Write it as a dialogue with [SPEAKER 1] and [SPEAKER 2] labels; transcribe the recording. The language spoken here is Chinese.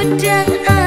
[SPEAKER 1] 我真爱。